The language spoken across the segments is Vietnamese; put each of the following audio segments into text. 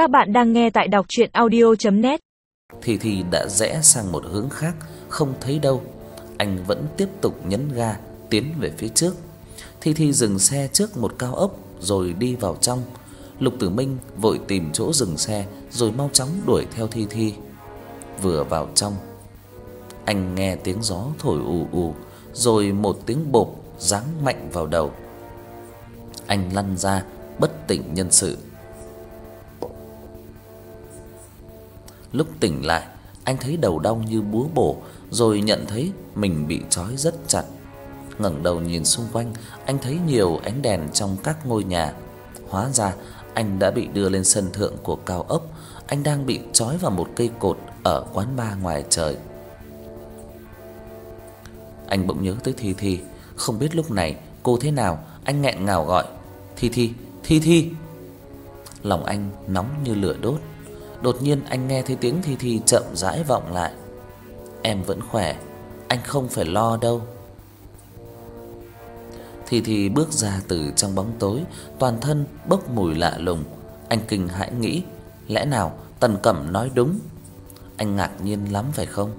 Các bạn đang nghe tại đọc audio net Thì thì đã rẽ sang một hướng khác, không thấy đâu. Anh vẫn tiếp tục nhấn ga tiến về phía trước. Thì thì dừng xe trước một cao ốc rồi đi vào trong. Lục Tử Minh vội tìm chỗ dừng xe rồi mau chóng đuổi theo Thi Thi. Vừa vào trong, anh nghe tiếng gió thổi ù ù, rồi một tiếng bộp giáng mạnh vào đầu. Anh lăn ra bất tỉnh nhân sự. Lúc tỉnh lại, anh thấy đầu đau như búa bổ, rồi nhận thấy mình bị trói rất chặt. Ngẩng đầu nhìn xung quanh, anh thấy nhiều ánh đèn trong các ngôi nhà. Hóa ra anh đã bị đưa lên sân thượng của cao ốc, anh đang bị trói vào một cây cột ở quán bar ngoài trời. Anh bỗng nhớ tới Thi Thi, không biết lúc này cô thế nào, anh nghẹn ngào gọi, "Thi Thi, Thi Thi." Lòng anh nóng như lửa đốt. Đột nhiên anh nghe thấy tiếng Thi Thi chậm rãi vọng lại. "Em vẫn khỏe, anh không phải lo đâu." Thi Thi bước ra từ trong bóng tối, toàn thân bốc mùi lạ lùng. Anh kinh hãi nghĩ, lẽ nào Tần Cẩm nói đúng? Anh ngạc nhiên lắm phải không?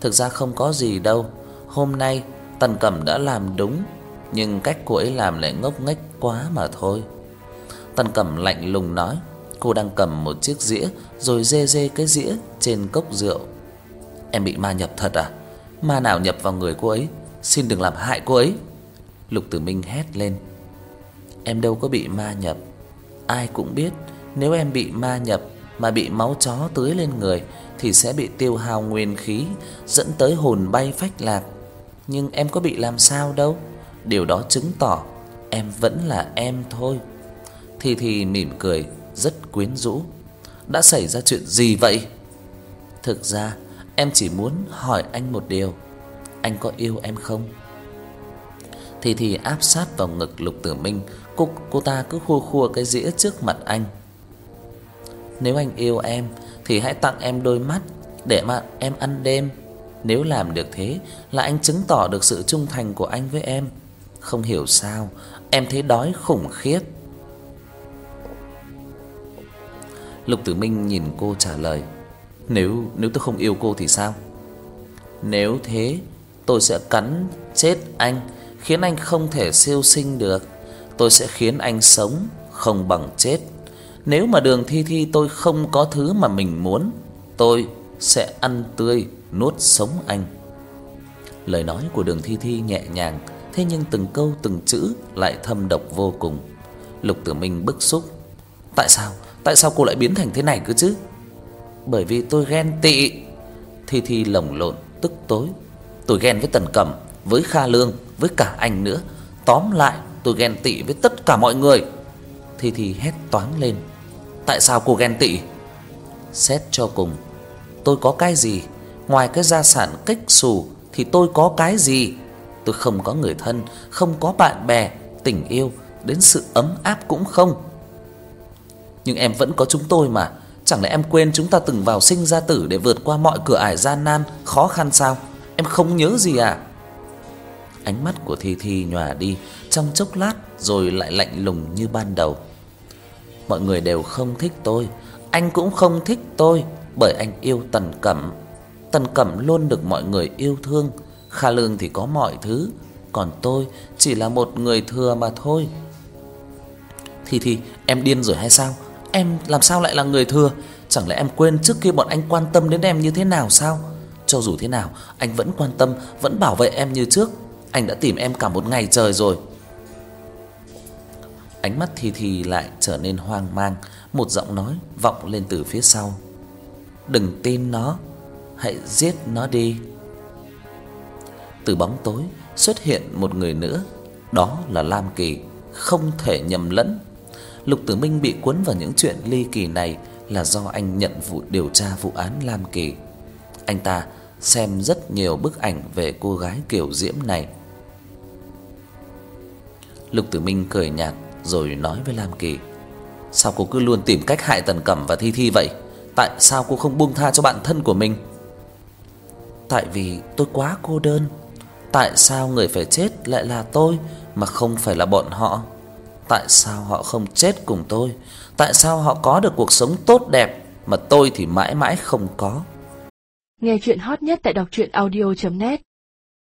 Thực ra không có gì đâu. Hôm nay Tần Cẩm đã làm đúng, nhưng cách cô ấy làm lại ngốc nghếch quá mà thôi. Tần Cẩm lạnh lùng nói, cô đang cầm một chiếc dĩa rồi dê dê cái dĩa trên cốc rượu. Em bị ma nhập thật à? Ma nào nhập vào người cô ấy? Xin đừng làm hại cô ấy. Lục Tử Minh hét lên. Em đâu có bị ma nhập. Ai cũng biết, nếu em bị ma nhập mà bị máu chó tưới lên người thì sẽ bị tiêu hao nguyên khí, dẫn tới hồn bay phách lạc. Nhưng em có bị làm sao đâu. Điều đó chứng tỏ em vẫn là em thôi. Thì thì mỉm cười, rất quyến rũ. Đã xảy ra chuyện gì vậy? Thực ra, em chỉ muốn hỏi anh một điều. Anh có yêu em không? Thì thì áp sát vào ngực Lục Tử Minh, cô cô ta cứ khua khua cái dĩa trước mặt anh. Nếu anh yêu em thì hãy tặng em đôi mắt để mà em ăn đêm. Nếu làm được thế là anh chứng tỏ được sự trung thành của anh với em. Không hiểu sao, em thấy đói khủng khiếp. Lục Tử Minh nhìn cô trả lời, "Nếu nếu tôi không yêu cô thì sao?" "Nếu thế, tôi sẽ cắn chết anh, khiến anh không thể siêu sinh được. Tôi sẽ khiến anh sống không bằng chết. Nếu mà Đường Thi Thi tôi không có thứ mà mình muốn, tôi sẽ ăn tươi nuốt sống anh." Lời nói của Đường Thi Thi nhẹ nhàng, thế nhưng từng câu từng chữ lại thâm độc vô cùng. Lục Tử Minh bức xúc. Tại sao? Tại sao cô lại biến thành thế này cơ chứ? Bởi vì tôi ghen tị. Thi Thi lồng lộn tức tối. Tôi ghen với Tần Cẩm, với Kha Lương, với cả anh nữa. Tóm lại, tôi ghen tị với tất cả mọi người. Thi Thi hét toáng lên. Tại sao cô ghen tị? Xét cho cùng, tôi có cái gì? Ngoài cái gia sản cách xù thì tôi có cái gì? Tôi không có người thân, không có bạn bè, tình yêu, đến sự ấm áp cũng không. Nhưng em vẫn có chúng tôi mà, chẳng lẽ em quên chúng ta từng vào sinh ra tử để vượt qua mọi cửa ải gian nan, khó khăn sao? Em không nhớ gì à? Ánh mắt của Thi Thi nhòa đi trong chốc lát rồi lại lạnh lùng như ban đầu. Mọi người đều không thích tôi, anh cũng không thích tôi bởi anh yêu Tần Cẩm. Tần Cẩm luôn được mọi người yêu thương, Kha Lương thì có mọi thứ, còn tôi chỉ là một người thừa mà thôi. Thì thì em điên rồi hay sao? Em làm sao lại là người thừa? Chẳng lẽ em quên trước kia bọn anh quan tâm đến em như thế nào sao? Cho dù thế nào, anh vẫn quan tâm, vẫn bảo vệ em như trước. Anh đã tìm em cả một ngày trời rồi. Ánh mắt Thi Thi lại trở nên hoang mang, một giọng nói vọng lên từ phía sau. "Đừng tin nó, hãy giết nó đi." Từ bóng tối xuất hiện một người nữa, đó là Lam Kỳ, không thể nhầm lẫn. Lục Tử Minh bị cuốn vào những chuyện ly kỳ này là do anh nhận vụ điều tra vụ án Lam Kỳ. Anh ta xem rất nhiều bức ảnh về cô gái kiểu diễm này. Lục Tử Minh cười nhạt rồi nói với Lam Kỳ: "Sao cô cứ luôn tìm cách hại Tần Cẩm và Thi Thi vậy? Tại sao cô không buông tha cho bạn thân của mình?" "Tại vì tôi quá cô đơn. Tại sao người phải chết lại là tôi mà không phải là bọn họ?" Tại sao họ không chết cùng tôi? Tại sao họ có được cuộc sống tốt đẹp mà tôi thì mãi mãi không có? Nghe chuyện hot nhất tại đọc audio net